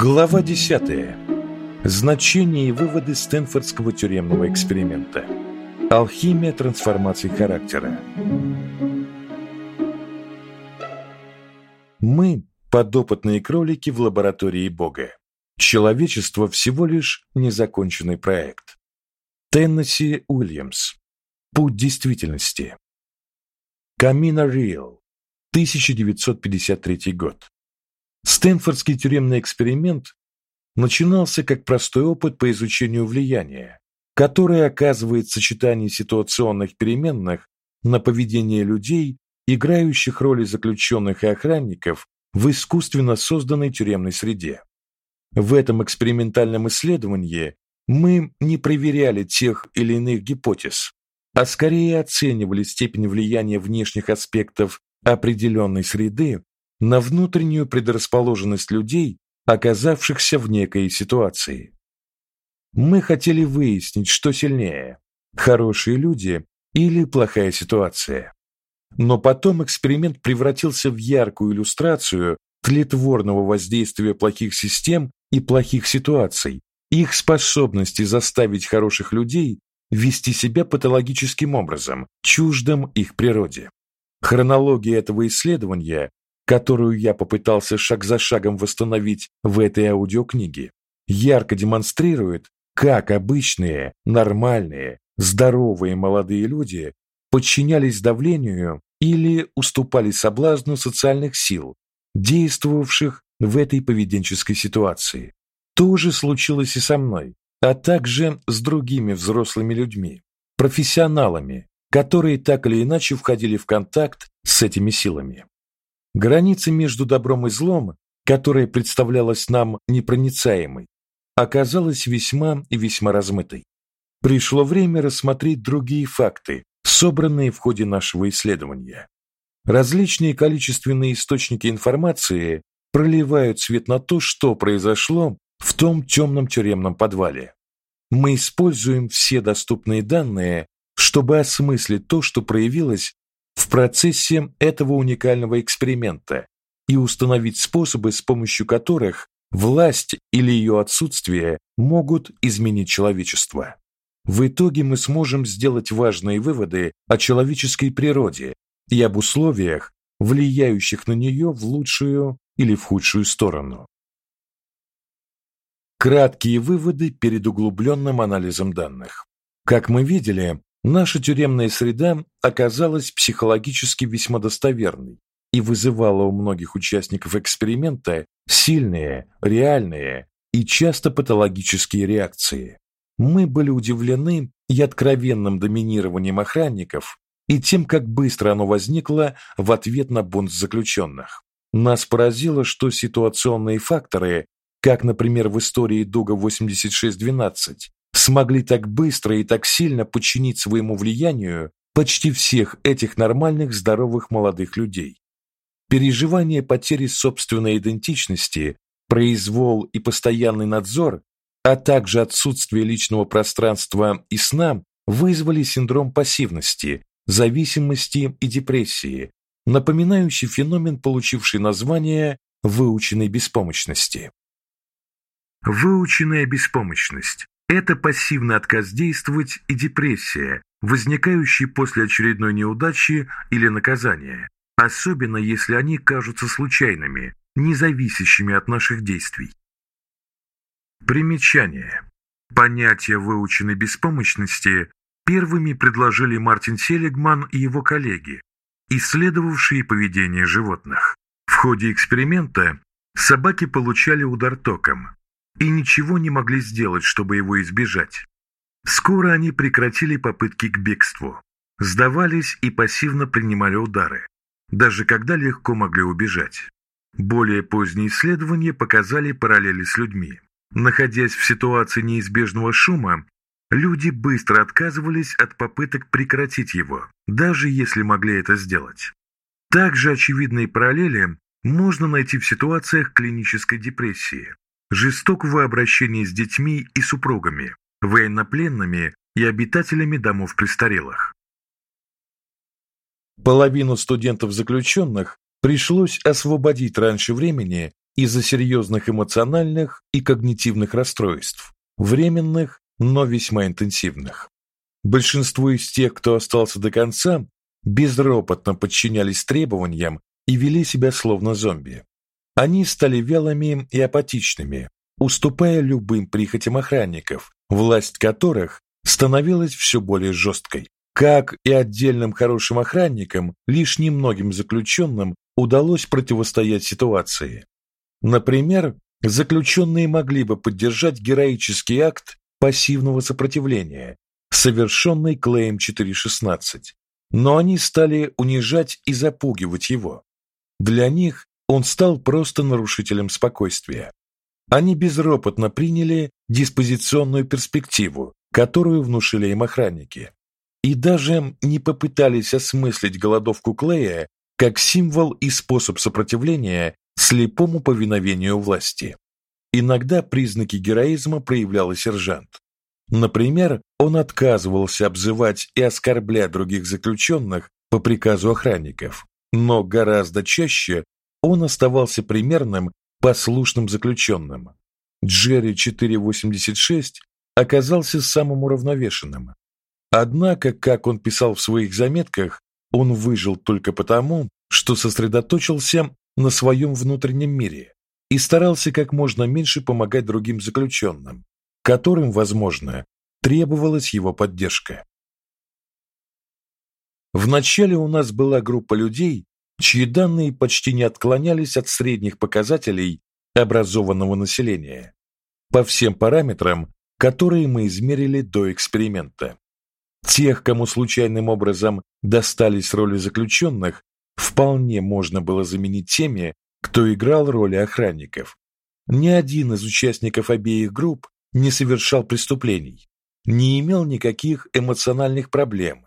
Глава 10. Значение и выводы Стэнфордского тюремного эксперимента. Алхимия трансформации характера. Мы подопытные кролики в лаборатории Бога. Человечество всего лишь незаконченный проект. Теннесси Уильямс. Путь действительности. Камина Риэл. 1953 год. Стэнфордский тюремный эксперимент начинался как простой опыт по изучению влияния, которое оказывает сочетание ситуационных переменных на поведение людей, играющих роли заключенных и охранников в искусственно созданной тюремной среде. В этом экспериментальном исследовании мы не проверяли тех или иных гипотез, а скорее оценивали степень влияния внешних аспектов определенной среды на внутреннюю предрасположенность людей, оказавшихся в некой ситуации. Мы хотели выяснить, что сильнее: хорошие люди или плохая ситуация. Но потом эксперимент превратился в яркую иллюстрацию тлетворного воздействия плохих систем и плохих ситуаций, их способности заставить хороших людей вести себя патологическим образом, чуждым их природе. Хронология этого исследования которую я попытался шаг за шагом восстановить в этой аудиокниге, ярко демонстрирует, как обычные, нормальные, здоровые молодые люди подчинялись давлению или уступали соблазну социальных сил, действовавших в этой поведенческой ситуации. То же случилось и со мной, а также с другими взрослыми людьми, профессионалами, которые так или иначе входили в контакт с этими силами. Граница между добром и злом, которая представлялась нам непроницаемой, оказалась весьма и весьма размытой. Пришло время рассмотреть другие факты, собранные в ходе нашего исследования. Различные количественные источники информации проливают свет на то, что произошло в том темном тюремном подвале. Мы используем все доступные данные, чтобы осмыслить то, что проявилось в процессе этого уникального эксперимента и установить способы, с помощью которых власть или ее отсутствие могут изменить человечество. В итоге мы сможем сделать важные выводы о человеческой природе и об условиях, влияющих на нее в лучшую или в худшую сторону. Краткие выводы перед углубленным анализом данных. Как мы видели, Наша тюремная среда оказалась психологически весьма достоверной и вызывала у многих участников эксперимента сильные, реальные и часто патологические реакции. Мы были удивлены и откровенным доминированием охранников, и тем, как быстро оно возникло в ответ на бунт заключенных. Нас поразило, что ситуационные факторы, как, например, в истории Дуга 8612, смогли так быстро и так сильно подчинить своему влиянию почти всех этих нормальных, здоровых молодых людей. Переживание потери собственной идентичности, произвол и постоянный надзор, а также отсутствие личного пространства и сна вызвали синдром пассивности, зависимости и депрессии, напоминающий феномен, получивший название выученной беспомощности. Выученная беспомощность это пассивный отказ действовать и депрессия, возникающие после очередной неудачи или наказания, особенно если они кажутся случайными, не зависящими от наших действий. Примечание. Понятие выученной беспомощности первыми предложили Мартин Селигман и его коллеги, исследовавшие поведение животных. В ходе эксперимента собаки получали удар током, и ничего не могли сделать, чтобы его избежать. Скоро они прекратили попытки к бегству, сдавались и пассивно принимали удары, даже когда легко могли убежать. Более поздние исследования показали параллели с людьми. Находясь в ситуации неизбежного шума, люди быстро отказывались от попыток прекратить его, даже если могли это сделать. Также очевидные параллели можно найти в ситуациях клинической депрессии, жестокого обращения с детьми и супругами, военнопленными и обитателями домов престарелых. Половину студентов-заключенных пришлось освободить раньше времени из-за серьезных эмоциональных и когнитивных расстройств, временных, но весьма интенсивных. Большинство из тех, кто остался до конца, безропотно подчинялись требованиям и вели себя словно зомби. Они стали вялыми и апатичными, уступая любым прихотям охранников, власть которых становилась все более жесткой. Как и отдельным хорошим охранникам, лишь немногим заключенным удалось противостоять ситуации. Например, заключенные могли бы поддержать героический акт пассивного сопротивления, совершенный Клеем 416, но они стали унижать и запугивать его. Для них он стал просто нарушителем спокойствия. Они безропотно приняли диспозиционную перспективу, которую внушили им охранники, и даже не попытались осмыслить голодовку Клея как символ и способ сопротивления слепому повиновению власти. Иногда признаки героизма проявлял и сержант. Например, он отказывался обзывать и оскорблять других заключенных по приказу охранников, но гораздо чаще он оставался примерным, послушным заключенным. Джерри 486 оказался самым уравновешенным. Однако, как он писал в своих заметках, он выжил только потому, что сосредоточился на своем внутреннем мире и старался как можно меньше помогать другим заключенным, которым, возможно, требовалась его поддержка. Вначале у нас была группа людей, чьи данные почти не отклонялись от средних показателей образованного населения по всем параметрам, которые мы измерили до эксперимента. Тех, кому случайным образом достались роли заключенных, вполне можно было заменить теми, кто играл роли охранников. Ни один из участников обеих групп не совершал преступлений, не имел никаких эмоциональных проблем,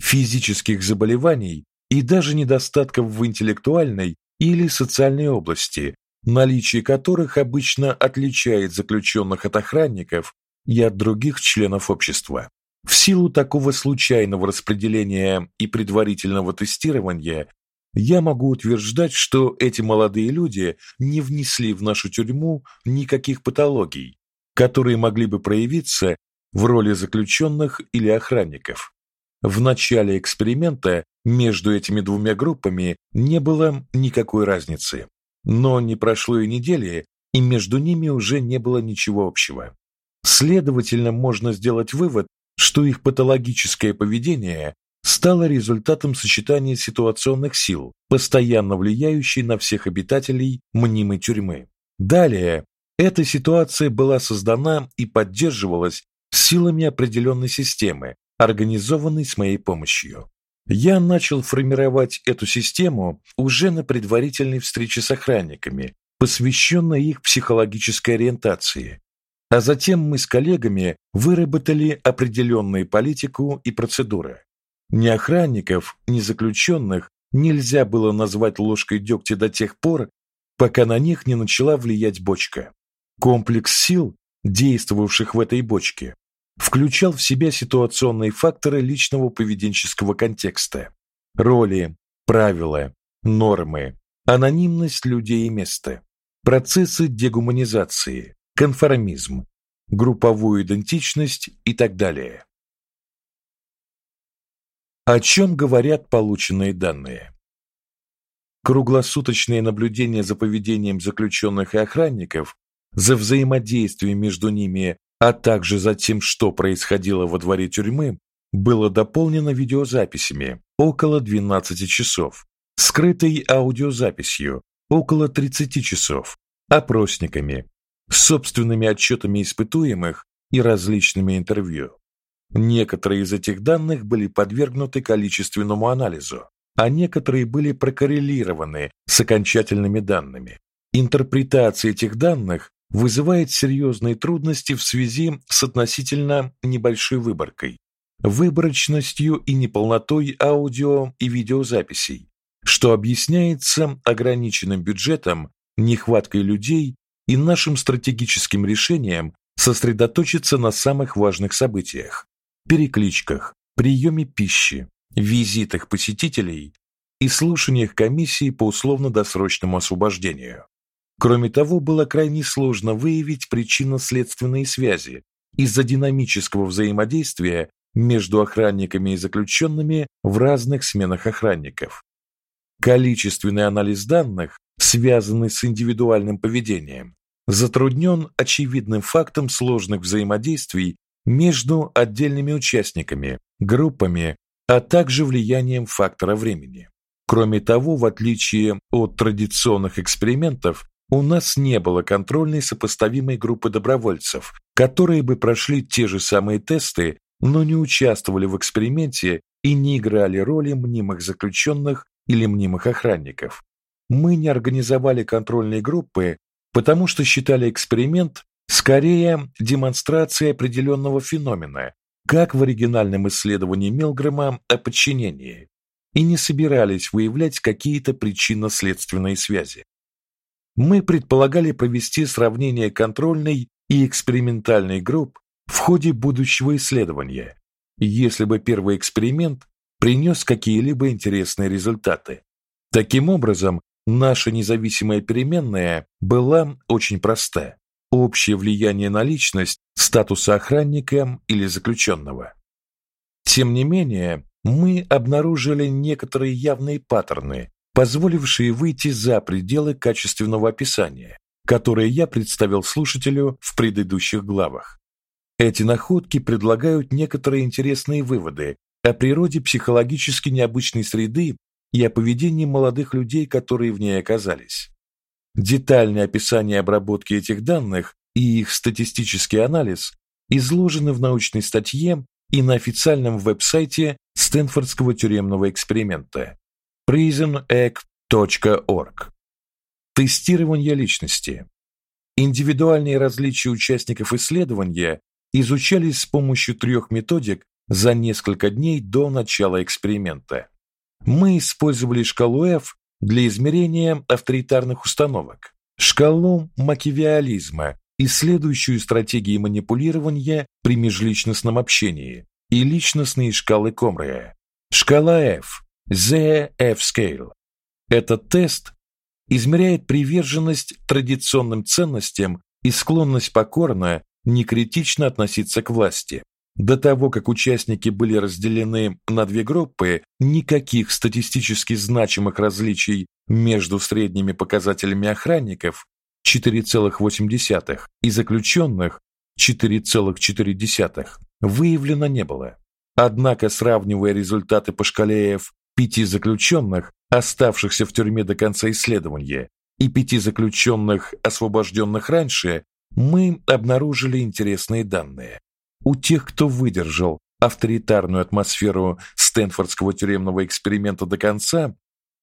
физических заболеваний и даже недостатков в интеллектуальной или социальной области, наличие которых обычно отличает заключенных от охранников и от других членов общества. В силу такого случайного распределения и предварительного тестирования я могу утверждать, что эти молодые люди не внесли в нашу тюрьму никаких патологий, которые могли бы проявиться в роли заключенных или охранников. В начале эксперимента между этими двумя группами не было никакой разницы. Но не прошло и недели, и между ними уже не было ничего общего. Следовательно, можно сделать вывод, что их патологическое поведение стало результатом сочетания ситуационных сил, постоянно влияющей на всех обитателей мнимой тюрьмы. Далее, эта ситуация была создана и поддерживалась силами определенной системы, организованной с моей помощью. Я начал формировать эту систему уже на предварительной встрече с охранниками, посвященной их психологической ориентации. А затем мы с коллегами выработали определенную политику и процедуры. Ни охранников, ни заключенных нельзя было назвать ложкой дегтя до тех пор, пока на них не начала влиять бочка. Комплекс сил, действовавших в этой бочке, включал в себя ситуационные факторы личного поведенческого контекста: роли, правила, нормы, анонимность людей и места, процессы дегуманизации, конформизм, групповую идентичность и так далее. О чем говорят полученные данные? Круглосуточное наблюдение за поведением заключенных и охранников, за взаимодействием между ними а также за тем, что происходило во дворе тюрьмы, было дополнено видеозаписями около 12 часов, скрытой аудиозаписью около 30 часов, опросниками, собственными отчетами испытуемых и различными интервью. Некоторые из этих данных были подвергнуты количественному анализу, а некоторые были прокоррелированы с окончательными данными. Интерпретация этих данных вызывает серьезные трудности в связи с относительно небольшой выборкой, выборочностью и неполнотой аудио и видеозаписей, что объясняется ограниченным бюджетом, нехваткой людей и нашим стратегическим решением сосредоточиться на самых важных событиях: перекличках, приеме пищи, визитах посетителей и слушаниях комиссии по условно-досрочному освобождению. Кроме того, было крайне сложно выявить причинно-следственные связи из-за динамического взаимодействия между охранниками и заключенными в разных сменах охранников. Количественный анализ данных, связанный с индивидуальным поведением, затруднен очевидным фактом сложных взаимодействий между отдельными участниками, группами, а также влиянием фактора времени. Кроме того, в отличие от традиционных экспериментов, у нас не было контрольной сопоставимой группы добровольцев, которые бы прошли те же самые тесты, но не участвовали в эксперименте и не играли роли мнимых заключенных или мнимых охранников. Мы не организовали контрольные группы, потому что считали эксперимент скорее демонстрацией определенного феномена, как в оригинальном исследовании Милгрэма о подчинении, и не собирались выявлять какие-то причинно-следственные связи. Мы предполагали провести сравнение контрольной и экспериментальной групп в ходе будущего исследования, если бы первый эксперимент принес какие-либо интересные результаты. Таким образом, наша независимая переменная была очень проста: общее влияние на личность статуса охранника или заключенного. Тем не менее, мы обнаружили некоторые явные паттерны, позволившие выйти за пределы качественного описания, которое я представил слушателю в предыдущих главах. Эти находки предлагают некоторые интересные выводы о природе психологически необычной среды и о поведении молодых людей, которые в ней оказались. Детальное описание обработки этих данных и их статистический анализ изложены в научной статье и на официальном веб-сайте Стэнфордского тюремного эксперимента prisonegg.org. Тестирование личности. Индивидуальные различия участников исследования изучались с помощью трех методик за несколько дней до начала эксперимента. Мы использовали шкалу F для измерения авторитарных установок, шкалу макиавеллизма, исследующую стратегии манипулирования при межличностном общении, и личностные шкалы Комрея. Шкала F The F-Scale. Этот тест измеряет приверженность традиционным ценностям и склонность покорно, некритично относиться к власти. До того, как участники были разделены на две группы, никаких статистически значимых различий между средними показателями охранников 4,8 и заключенных 4,4 выявлено не было. Однако, сравнивая результаты по шкале F пяти заключенных, оставшихся в тюрьме до конца исследования, и пяти заключенных, освобожденных раньше, мы обнаружили интересные данные. У тех, кто выдержал авторитарную атмосферу Стэнфордского тюремного эксперимента до конца,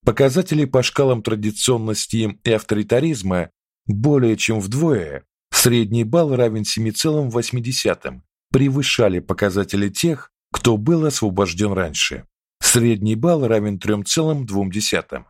показатели по шкалам традиционности и авторитаризма более чем вдвое, средний балл равен 7,8, превышали показатели тех, кто был освобожден раньше. Средний балл равен 3,2.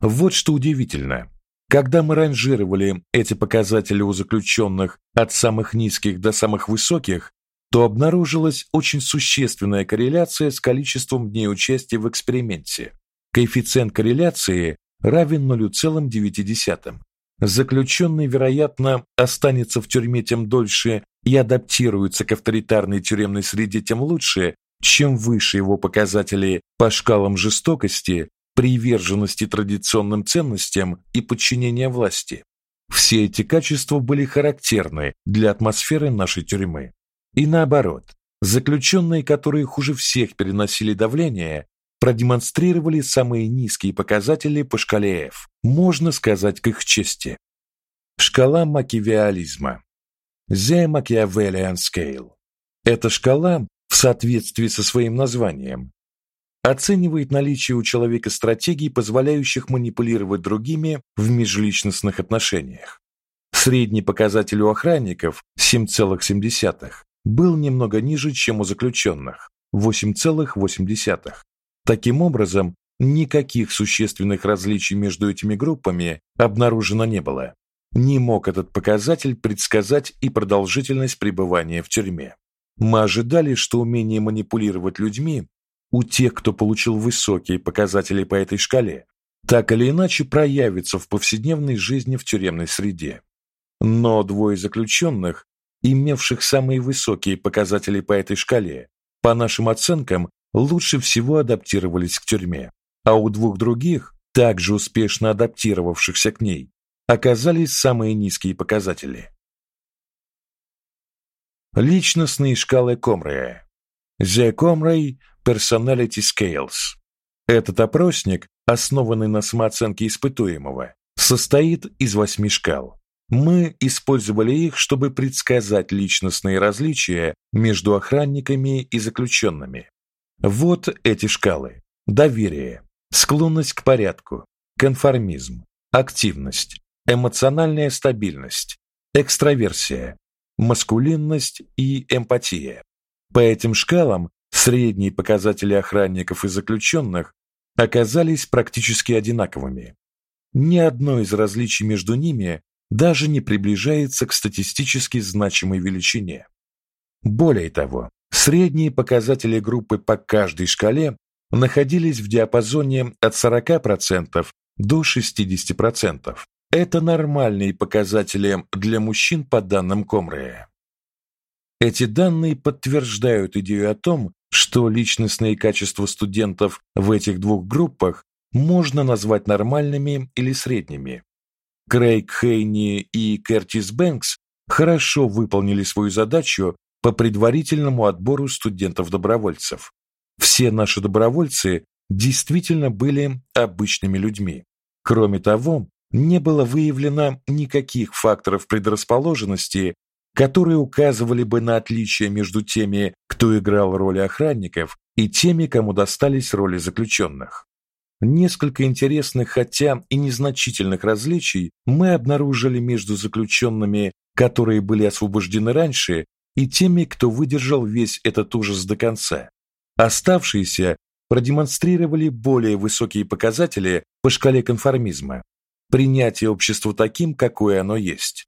Вот что удивительно. Когда мы ранжировали эти показатели у заключенных от самых низких до самых высоких, то обнаружилась очень существенная корреляция с количеством дней участия в эксперименте. Коэффициент корреляции равен 0,9. Заключенный, вероятно, останется в тюрьме тем дольше и адаптируется к авторитарной тюремной среде тем лучше, чем выше его показатели по шкалам жестокости, приверженности традиционным ценностям и подчинения власти. Все эти качества были характерны для атмосферы нашей тюрьмы. И наоборот, заключенные, которые хуже всех переносили давление, продемонстрировали самые низкие показатели по шкале F. Можно сказать к их чести. Шкала макиавеллизма. The Machiavellian Scale. Эта шкала в соответствии со своим названием, оценивает наличие у человека стратегий, позволяющих манипулировать другими в межличностных отношениях. Средний показатель у охранников 7,7 был немного ниже, чем у заключенных 8,8. Таким образом, никаких существенных различий между этими группами обнаружено не было. Не мог этот показатель предсказать и продолжительность пребывания в тюрьме. Мы ожидали, что умение манипулировать людьми у тех, кто получил высокие показатели по этой шкале, так или иначе проявится в повседневной жизни в тюремной среде. Но двое заключенных, имевших самые высокие показатели по этой шкале, по нашим оценкам, лучше всего адаптировались к тюрьме, а у двух других, также успешно адаптировавшихся к ней, оказались самые низкие показатели. Личностные шкалы Комрея. The Comray Personality Scales. Этот опросник, основанный на самооценке испытуемого, состоит из восьми шкал. Мы использовали их, чтобы предсказать личностные различия между охранниками и заключенными. Вот эти шкалы: доверие, склонность к порядку, конформизм, активность, эмоциональная стабильность, экстраверсия, маскулинность и эмпатия. По этим шкалам средние показатели охранников и заключенных оказались практически одинаковыми. Ни одно из различий между ними даже не приближается к статистически значимой величине. Более того, средние показатели группы по каждой шкале находились в диапазоне от 40% до 60%. Это нормальные показатели для мужчин по данным Комрея. Эти данные подтверждают идею о том, что личностные качества студентов в этих двух группах можно назвать нормальными или средними. Крейг Хейни и Кертис Бэнкс хорошо выполнили свою задачу по предварительному отбору студентов-добровольцев. Все наши добровольцы действительно были обычными людьми. Кроме того, не было выявлено никаких факторов предрасположенности, которые указывали бы на отличия между теми, кто играл роли охранников, и теми, кому достались роли заключенных. Несколько интересных, хотя и незначительных различий мы обнаружили между заключенными, которые были освобождены раньше, и теми, кто выдержал весь этот ужас до конца. Оставшиеся продемонстрировали более высокие показатели по шкале конформизма, принятие общества таким, какое оно есть,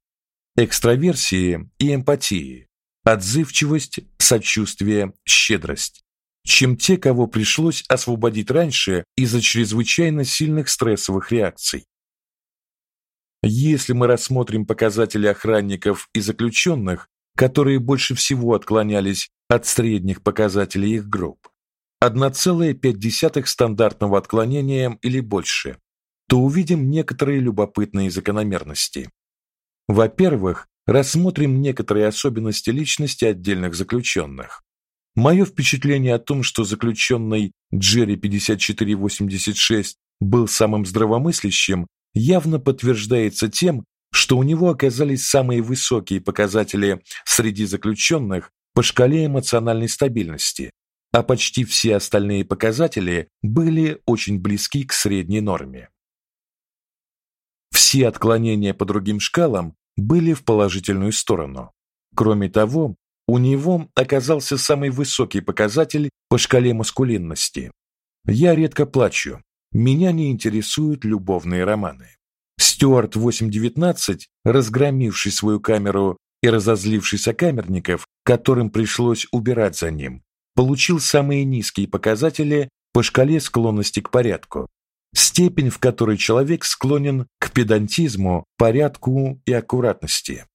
экстраверсии и эмпатии, отзывчивость, сочувствие, щедрость, чем те, кого пришлось освободить раньше из-за чрезвычайно сильных стрессовых реакций. Если мы рассмотрим показатели охранников и заключенных, которые больше всего отклонялись от средних показателей их групп, 1,5 стандартного отклонения или больше, то увидим некоторые любопытные закономерности. Во-первых, рассмотрим некоторые особенности личности отдельных заключенных. Мое впечатление о том, что заключенный Джерри 5486 был самым здравомыслящим, явно подтверждается тем, что у него оказались самые высокие показатели среди заключенных по шкале эмоциональной стабильности, а почти все остальные показатели были очень близки к средней норме. Все отклонения по другим шкалам были в положительную сторону. Кроме того, у него оказался самый высокий показатель по шкале маскулинности. Я редко плачу. Меня не интересуют любовные романы. Стюарт 819, разгромивший свою камеру и разозливший сокамерников, которым пришлось убирать за ним, получил самые низкие показатели по шкале склонности к порядку степень, в которой человек склонен к педантизму, порядку и аккуратности.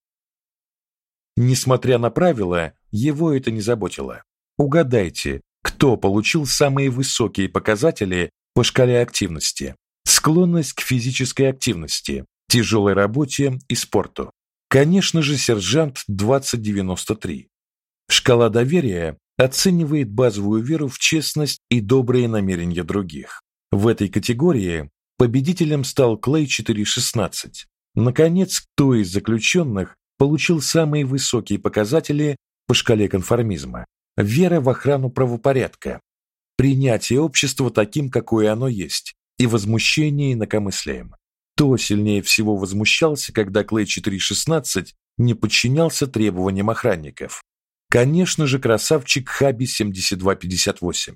Несмотря на правила, его это не заботило. Угадайте, кто получил самые высокие показатели по шкале активности? Склонность к физической активности, тяжелой работе и спорту. Конечно же, сержант 2093. Шкала доверия оценивает базовую веру в честность и добрые намерения других. В этой категории победителем стал Клей 416. Наконец, кто из заключенных получил самые высокие показатели по шкале конформизма? Вера в охрану правопорядка, принятие общества таким, какое оно есть, и возмущение инакомыслием. Кто сильнее всего возмущался, когда Клей 416 не подчинялся требованиям охранников? Конечно же, красавчик Хаби 7258.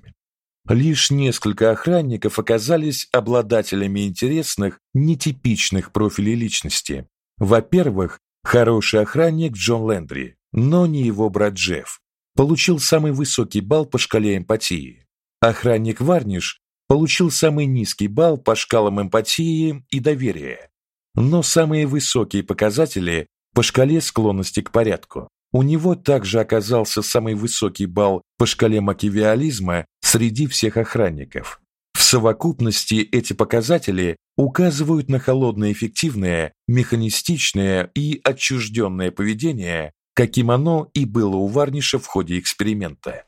Лишь несколько охранников оказались обладателями интересных, нетипичных профилей личности. Во-первых, хороший охранник Джон Лендри, но не его брат Джефф, получил самый высокий балл по шкале эмпатии. Охранник Варниш получил самый низкий балл по шкалам эмпатии и доверия, но самые высокие показатели по шкале склонности к порядку. У него также оказался самый высокий балл по шкале макиавиализма среди всех охранников. В совокупности эти показатели указывают на холодное эффективное, механистичное и отчужденное поведение, каким оно и было у Варниша в ходе эксперимента.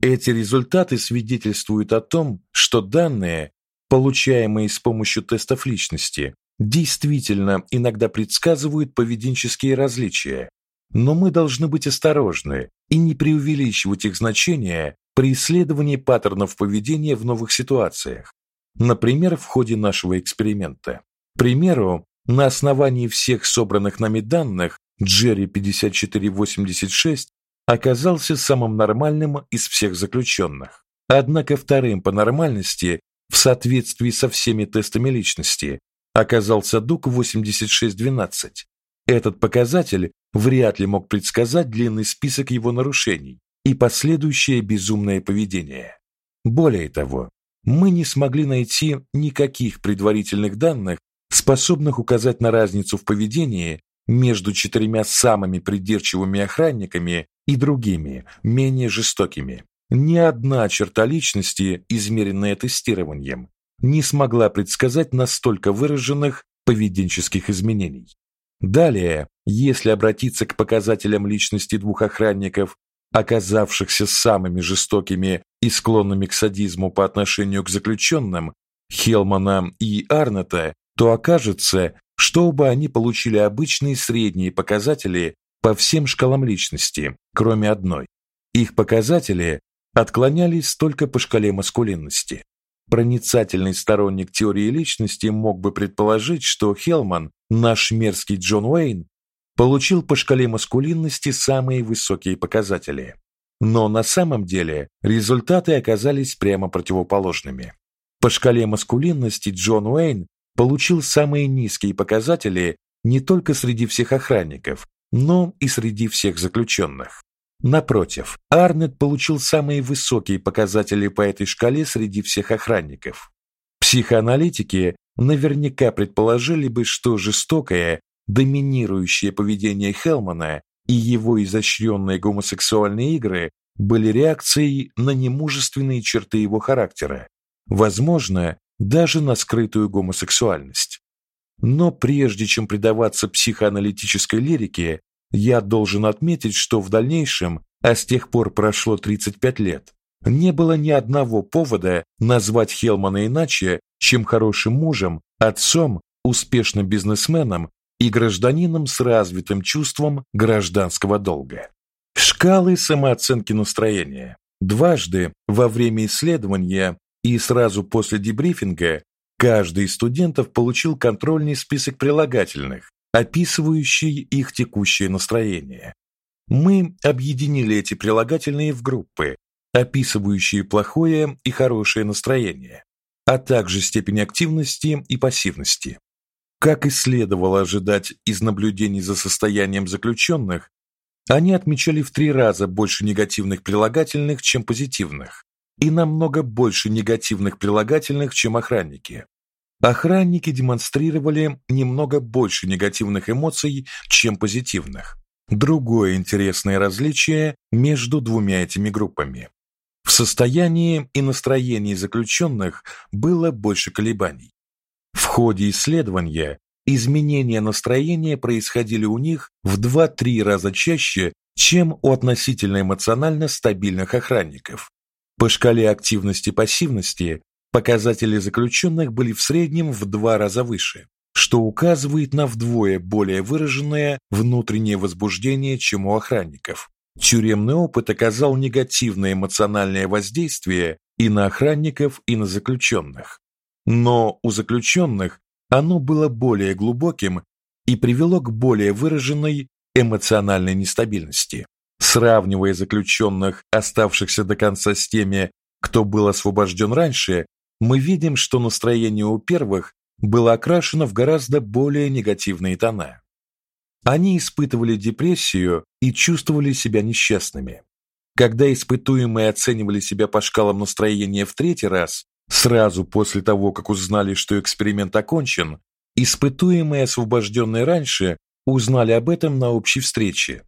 Эти результаты свидетельствуют о том, что данные, получаемые с помощью тестов личности, действительно иногда предсказывают поведенческие различия, но мы должны быть осторожны и не преувеличивать их значение при исследовании паттернов поведения в новых ситуациях. Например, в ходе нашего эксперимента. К примеру, на основании всех собранных нами данных Джерри 5486 оказался самым нормальным из всех заключенных. Однако вторым по нормальности в соответствии со всеми тестами личности оказался Дук 8612. Этот показатель вряд ли мог предсказать длинный список его нарушений и последующее безумное поведение. Более того, мы не смогли найти никаких предварительных данных, способных указать на разницу в поведении между четырьмя самыми придирчивыми охранниками и другими, менее жестокими. Ни одна черта личности, измеренная тестированием, не смогла предсказать настолько выраженных поведенческих изменений. Далее, если обратиться к показателям личности двух охранников, оказавшихся самыми жестокими и склонными к садизму по отношению к заключенным, Хелмана и Арнета, то окажется, что оба они получили обычные средние показатели по всем шкалам личности, кроме одной. Их показатели отклонялись только по шкале маскулинности. Проницательный сторонник теории личности мог бы предположить, что Хелман, наш мерзкий Джон Уэйн, получил по шкале маскулинности самые высокие показатели. Но на самом деле результаты оказались прямо противоположными. По шкале маскулинности Джон Уэйн получил самые низкие показатели не только среди всех охранников, но и среди всех заключенных. Напротив, Арнет получил самые высокие показатели по этой шкале среди всех охранников. Психоаналитики наверняка предположили бы, что жестокое, доминирующее поведение Хелмана и его изощренные гомосексуальные игры были реакцией на немужественные черты его характера, возможно, даже на скрытую гомосексуальность. Но прежде чем предаваться психоаналитической лирике, я должен отметить, что в дальнейшем, а с тех пор прошло 35 лет, не было ни одного повода назвать Хелмана иначе, чем хорошим мужем, отцом, успешным бизнесменом и гражданином с развитым чувством гражданского долга. Шкалы самооценки настроения. Дважды во время исследования и сразу после дебрифинга каждый из студентов получил контрольный список прилагательных, описывающий их текущее настроение. Мы объединили эти прилагательные в группы, описывающие плохое и хорошее настроение, а также степень активности и пассивности. Как и следовало ожидать из наблюдений за состоянием заключенных, они отмечали в три раза больше негативных прилагательных, чем позитивных, и намного больше негативных прилагательных, чем охранники. Охранники демонстрировали немного больше негативных эмоций, чем позитивных. Другое интересное различие между двумя этими группами. В состоянии и настроении заключенных было больше колебаний. В ходе исследования изменения настроения происходили у них в 2-3 раза чаще, чем у относительно эмоционально стабильных охранников. По шкале активности-пассивности Показатели заключенных были в среднем в два раза выше, что указывает на вдвое более выраженное внутреннее возбуждение, чем у охранников. Тюремный опыт оказал негативное эмоциональное воздействие и на охранников, и на заключенных. Но у заключенных оно было более глубоким и привело к более выраженной эмоциональной нестабильности. Сравнивая заключенных, оставшихся до конца с теми, кто был освобожден раньше, мы видим, что настроение у первых было окрашено в гораздо более негативные тона. Они испытывали депрессию и чувствовали себя несчастными. Когда испытуемые оценивали себя по шкалам настроения в третий раз, Сразу после того, как узнали, что эксперимент окончен, испытуемые, освобожденные раньше, узнали об этом на общей встрече.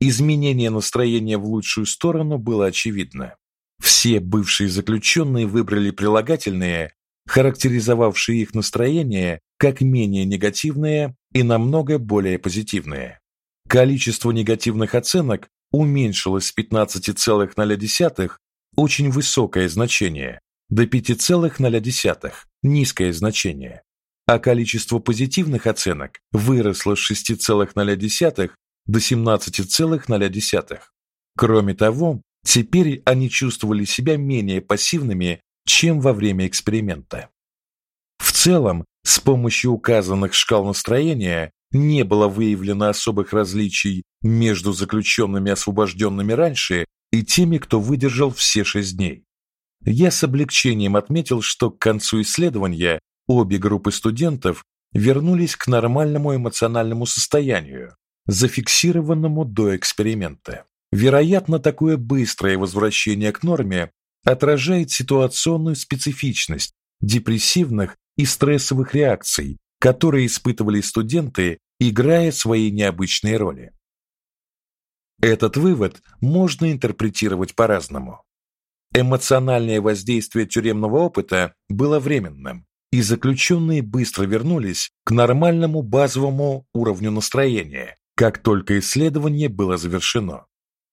Изменение настроения в лучшую сторону было очевидно. Все бывшие заключенные выбрали прилагательные, характеризовавшие их настроение как менее негативное и намного более позитивное. Количество негативных оценок уменьшилось с 15,0 очень высокое значение до 5,0 низкое значение, а количество позитивных оценок выросло с 6,0 до 17,0. Кроме того, теперь они чувствовали себя менее пассивными, чем во время эксперимента. В целом, с помощью указанных шкал настроения не было выявлено особых различий между заключенными, освобожденными раньше, и теми, кто выдержал все шесть дней. Я с облегчением отметил, что к концу исследования обе группы студентов вернулись к нормальному эмоциональному состоянию, зафиксированному до эксперимента. Вероятно, такое быстрое возвращение к норме отражает ситуационную специфичность депрессивных и стрессовых реакций, которые испытывали студенты, играя свои необычные роли. Этот вывод можно интерпретировать по-разному. Эмоциональное воздействие тюремного опыта было временным, и заключенные быстро вернулись к нормальному базовому уровню настроения, как только исследование было завершено.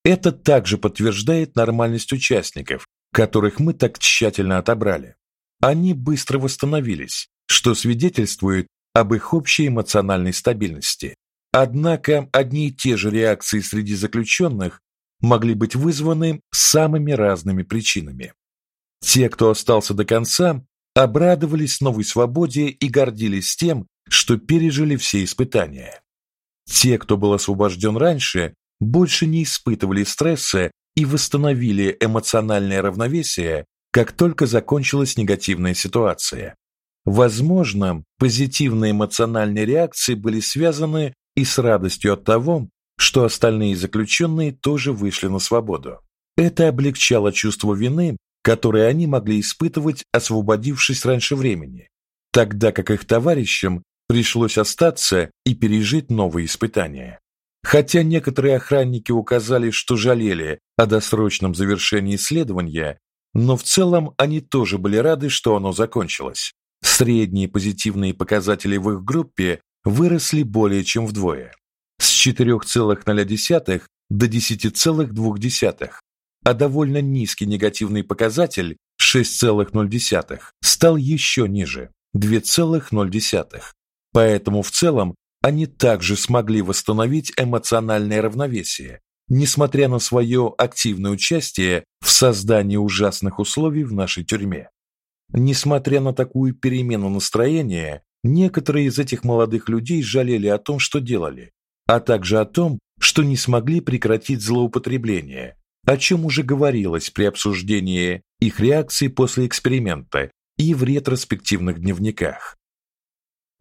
Это также подтверждает нормальность участников, которых мы так тщательно отобрали. Они быстро восстановились, что свидетельствует об их общей эмоциональной стабильности. Однако одни и те же реакции среди заключенных могли быть вызваны самыми разными причинами. Те, кто остался до конца, обрадовались новой свободе и гордились тем, что пережили все испытания. Те, кто был освобожден раньше, больше не испытывали стресса и восстановили эмоциональное равновесие, как только закончилась негативная ситуация. Возможно, позитивные эмоциональные реакции были связаны и с радостью от того, что остальные заключенные тоже вышли на свободу. Это облегчало чувство вины, которое они могли испытывать, освободившись раньше времени, тогда как их товарищам пришлось остаться и пережить новые испытания. Хотя некоторые охранники указали, что жалели о досрочном завершении исследования, но в целом они тоже были рады, что оно закончилось. Средние позитивные показатели в их группе выросли более чем вдвое, с 4,0 до 10,2, а довольно низкий негативный показатель 6,0 стал еще ниже 2,0. Поэтому в целом они также смогли восстановить эмоциональное равновесие, несмотря на свое активное участие в создании ужасных условий в нашей тюрьме. Несмотря на такую перемену настроения, некоторые из этих молодых людей жалели о том, что делали, а также о том, что не смогли прекратить злоупотребление, о чем уже говорилось при обсуждении их реакций после эксперимента и в ретроспективных дневниках.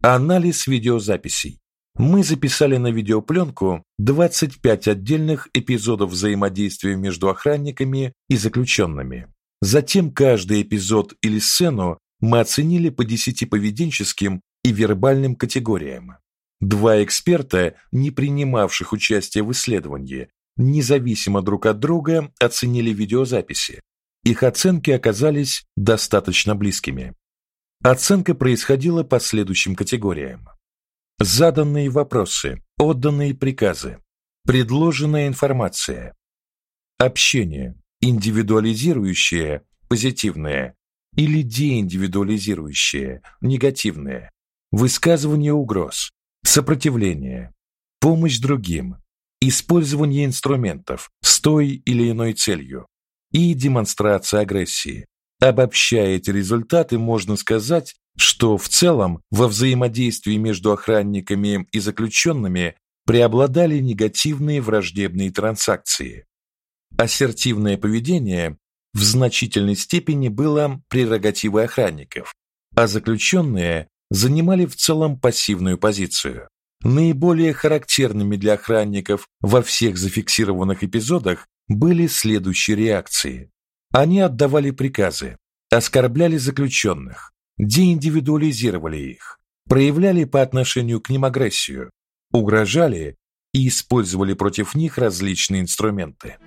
Анализ видеозаписей. Мы записали на видеопленку 25 отдельных эпизодов взаимодействия между охранниками и заключенными. Затем каждый эпизод или сцену мы оценили по 10 поведенческим и вербальным категориям. Два эксперта, не принимавших участие в исследовании, независимо друг от друга оценили видеозаписи. Их оценки оказались достаточно близкими. Оценка происходила по следующим категориям: Заданные вопросы, отданные приказы, предложенная информация, общение, индивидуализирующее, позитивное или деиндивидуализирующее, негативное, высказывание угроз, сопротивление, помощь другим, использование инструментов с той или иной целью и демонстрация агрессии. Обобщая эти результаты, можно сказать, что в целом во взаимодействии между охранниками и заключенными преобладали негативные враждебные транзакции. Ассертивное поведение в значительной степени было прерогативой охранников, а заключенные занимали в целом пассивную позицию. Наиболее характерными для охранников во всех зафиксированных эпизодах были следующие реакции. Они отдавали приказы, оскорбляли заключенных, деиндивидуализировали их, проявляли по отношению к ним агрессию, угрожали и использовали против них различные инструменты.